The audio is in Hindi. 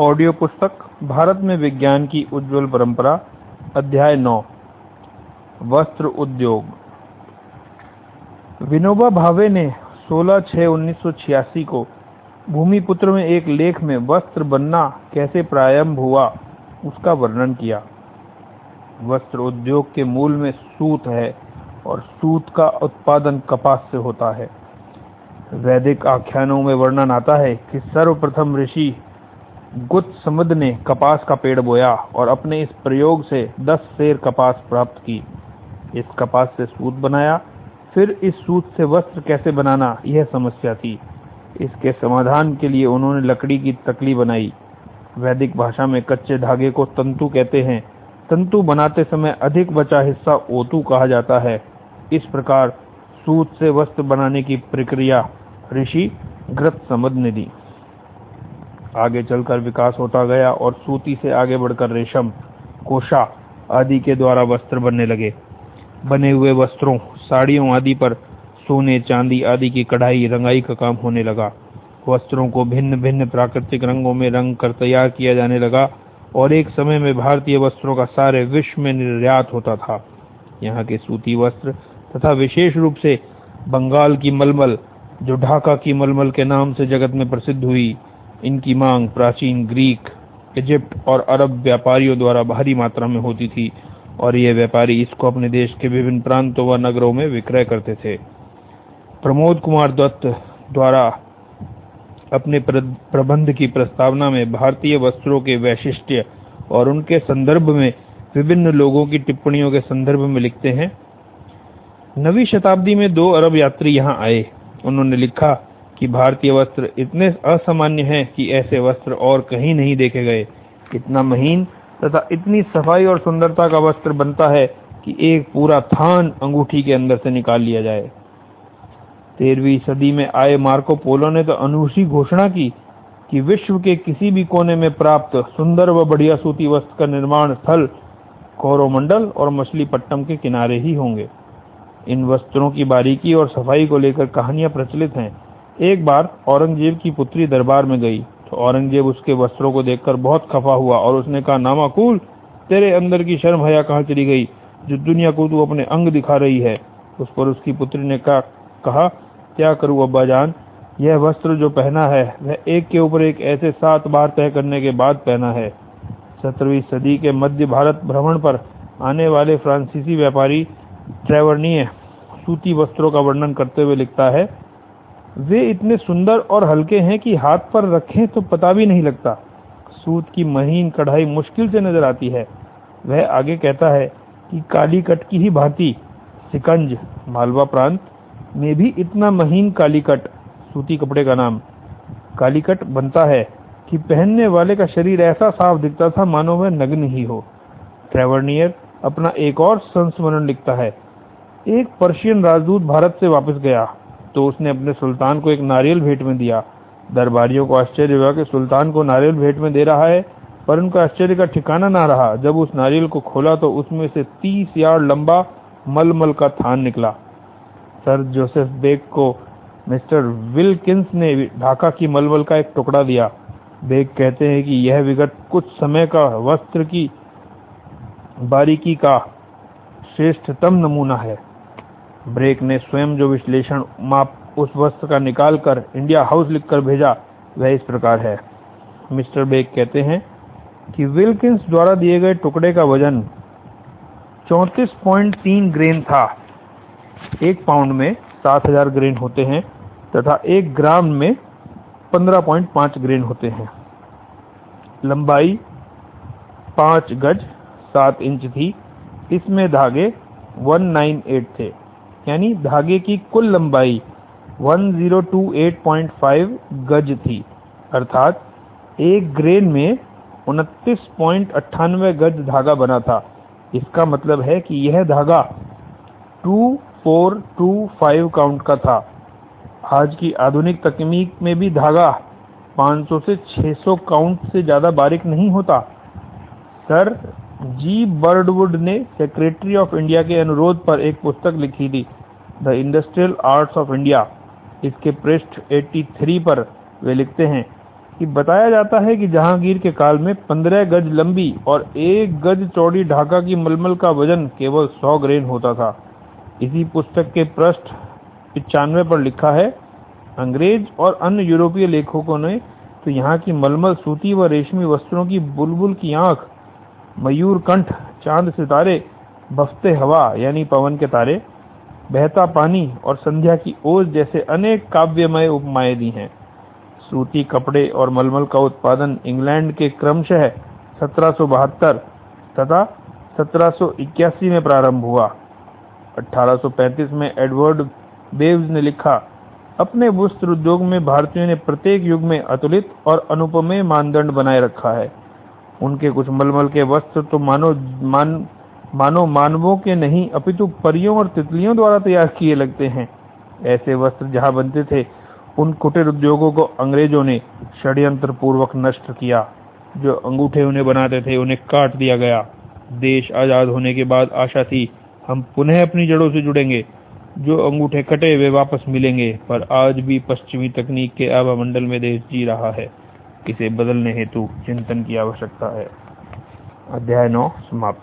ऑडियो पुस्तक भारत में विज्ञान की उज्ज्वल परंपरा, अध्याय नौ, वस्त्र उद्योग। विनोबा भावे ने 16/6/1986 को भूमिपुत्र में एक लेख में वस्त्र बनना कैसे प्रारंभ हुआ, उसका वर्णन किया। वस्त्र उद्योग के मूल में सूत है और सूत का उत्पादन कपास से होता है। वैदिक आख्यानों में वर्णन आता है कि सर्वप्रथम ऋषि गुत्समद ने कपास का पेड़ बोया और अपने इस प्रयोग से दस सेर कपास प्राप्त की। इस कपास से सूत बनाया, फिर इस सूत से वस्त्र कैसे बनाना, यह समस्या थी। इसके समाधान के लिए उन्होंने लकड़ी की तकली बनाई। वैदिक भाषा में कच्चे धागे को तंतु कहते हैं। तंतु बनाते समय अधिक बचा हिस्सा ओतु कहा जाता है। इस प्रकार सूत से वस्त्र बनाने की प्रक्रिया ऋषि समद ने दी। आगे चलकर विकास होता गया और सूती से आगे बढ़कर रेशम, कोशा आदि के द्वारा वस्त्र बनने लगे। बने हुए वस्त्रों, साड़ियों आदि पर सोने, चांदी आदि की कढ़ाई, रंगाई का काम होने लगा। वस्त्रों को भिन्न भिन्न प्राकृतिक रंगों में रंग कर तैयार किया जाने लगा और एक समय में भारतीय वस्त्रों का सारे विश्व में निर्यात होता था। यहाँ के सूती वस्त्र तथा विशेष रूप से बंगाल की मलमल, जो ढाका की मलमल के नाम से जगत में प्रसिद्ध हुई इनकी मांग प्राचीन ग्रीक, इजिप्ट और अरब व्यापारियों द्वारा भारी मात्रा में होती थी और ये व्यापारी इसको अपने देश के विभिन्न प्रांतों व नगरों में विक्रय करते थे। प्रमोद कुमार दत्त द्वारा अपने प्रबंध की प्रस्तावना में भारतीय वस्त्रों के वैशिष्ट्य और उनके संदर्भ में विभिन्न लोगों की टिप्पणियों के संदर्भ में लिखते हैं। नवी शताब्दी में दो अरब यात्री यहाँ आए। उन्होंने लिखा कि भारतीय वस्त्र इतने असामान्य हैं कि ऐसे वस्त्र और कहीं नहीं देखे गए। इतना महीन तथा इतनी सफ़ाई और सुंदरता का वस्त्र बनता है कि एक पूरा थान अंगूठी के अंदर से निकाल लिया जाए। तेरहवीं सदी में आए मार्को पोलो ने तो अनूठी घोषणा की कि विश्व के किसी भी कोने में प्राप्त सुंदर व बढ़िया सूती वस्त्र का निर्माण स्थल कोरोमंडल और मछलीपट्टम के किनारे ही होंगे। इन वस्त्रों की बारीकी और सफ़ाई को लेकर कहानियाँ प्रचलित हैं। एक बार औरंगज़ेब की पुत्री दरबार में गई तो औरंगज़ेब उसके वस्त्रों को देखकर बहुत खफा हुआ और उसने कहा नामाकुल तेरे अंदर की शर्म हया कहाँ चली गई? जो दुनिया को तू अपने अंग दिखा रही है। उस पर उसकी पुत्री ने कहा, क्या करूँ, अब्बा जान? यह वस्त्र जो पहना है, वह एक के ऊपर एक ऐसे सात बार तय करने के बाद पहना है। सत्रहवीं सदी के मध्य भारत भ्रमण पर आने वाले फ्रांसीसी व्यापारी ट्रेवर्निय सूती वस्त्रों का वर्णन करते हुए लिखता है वे इतने सुंदर और हल्के हैं कि हाथ पर रखें तो पता भी नहीं लगता। सूत की महीन कढ़ाई मुश्किल से नज़र आती है। वह आगे कहता है कि काली कट की ही भांति, सिकंज, मालवा प्रांत, में भी इतना महीन कालीकट सूती कपड़े का नाम। कालीकट बनता है कि पहनने वाले का शरीर ऐसा साफ़ दिखता था मानो वह नग्न ही हो। ट्रेवर्नियर अपना एक और संस्मरण लिखता है। एक पर्शियन राजदूत भारत से वापस गया। तो उसने अपने सुल्तान को एक नारियल भेंट में दिया। दरबारियों को आश्चर्य हुआ कि सुल्तान को नारियल भेंट में दे रहा है, पर उनका आश्चर्य का ठिकाना ना रहा। जब उस नारियल को खोला तो उसमें से तीस यार्ड लंबा मलमल का थान निकला। सर जोसेफ बेग को मिस्टर विलकिंस ने ढाका की मलमल का एक टुकड़ा दिया। बेग कहते हैं कि यह विगत कुछ समय का वस्त्र की बारीकी का श्रेष्ठतम नमूना है। ब्रेक ने स्वयं जो विश्लेषण माप उस वस्त्र का निकाल कर इंडिया हाउस लिखकर भेजा, वह इस प्रकार है। मिस्टर बेग कहते हैं कि विल्किंस द्वारा दिए गए टुकड़े का वज़न 34.3 ग्रेन था। एक पाउंड में 7000 ग्रेन होते हैं तथा एक ग्राम में 15.5 ग्रेन होते हैं। लंबाई 5 गज 7 इंच थी। इसमें धागे 198 थे। यानी धागे की कुल लंबाई 1028.5 गज थी। अर्थात एक ग्रेन में उनतीस गज धागा बना था। इसका मतलब है कि यह धागा फोर टू फाइव काउंट का था। आज की आधुनिक तकनीक में भी धागा 500 से 600 काउंट से ज़्यादा बारीक नहीं होता। सर जी बर्डवुड ने सेक्रेटरी ऑफ़ इंडिया के अनुरोध पर एक पुस्तक लिखी थी, the industrial arts of India. इसके पृष्ठ 83 पर वे लिखते हैं कि बताया जाता है कि जहांगीर के काल में पंद्रह गज लंबी और एक गज चौड़ी ढाका की मलमल का वज़न केवल सौ ग्रेन होता था। इसी पुस्तक के पृष्ठ पिचानवे पर लिखा है, अंग्रेज़ और अन्य यूरोपीय लेखकों ने तो यहाँ की मलमल सूती व रेशमी वस्त्रों की बुलबुल की आँख मयूर कंठ, चाँद सितारे, बफते हवा, यानी पवन के तारे, बहता पानी और संध्या की ओस जैसे अनेक काव्यमय उपमाएँ दी हैं। सूती कपड़े और मलमल का उत्पादन इंग्लैंड के क्रमशः 1772 तथा 1781 में प्रारंभ हुआ। 1835 में एडवर्ड बेव्स ने लिखा, अपने वस्त्र उद्योग में भारतीयों ने प्रत्येक युग में अतुलित और अनुपमेय मानदंड बनाए रखा है। उनके कुछ मलमल के वस्त्र तो मानो, मान, मानो मानवों के नहीं, अपितु परियों और तितलियों द्वारा तैयार किए लगते हैं। ऐसे वस्त्र जहाँ बनते थे, उन कुटीर उद्योगों को अंग्रेज़ों ने षड्यंत्र पूर्वक नष्ट किया, जो अंगूठे उन्हें बनाते थे, उन्हें काट दिया गया। देश आज़ाद होने के बाद आशा थी, हम पुनः अपनी जड़ों से जुड़ेंगे, जो अंगूठे कटे वे वापस मिलेंगे, पर आज भी पश्चिमी तकनीक के आभा मंडल में देश जी रहा है। इसे बदलने हेतु चिंतन की आवश्यकता है। अध्याय नौ समाप्त।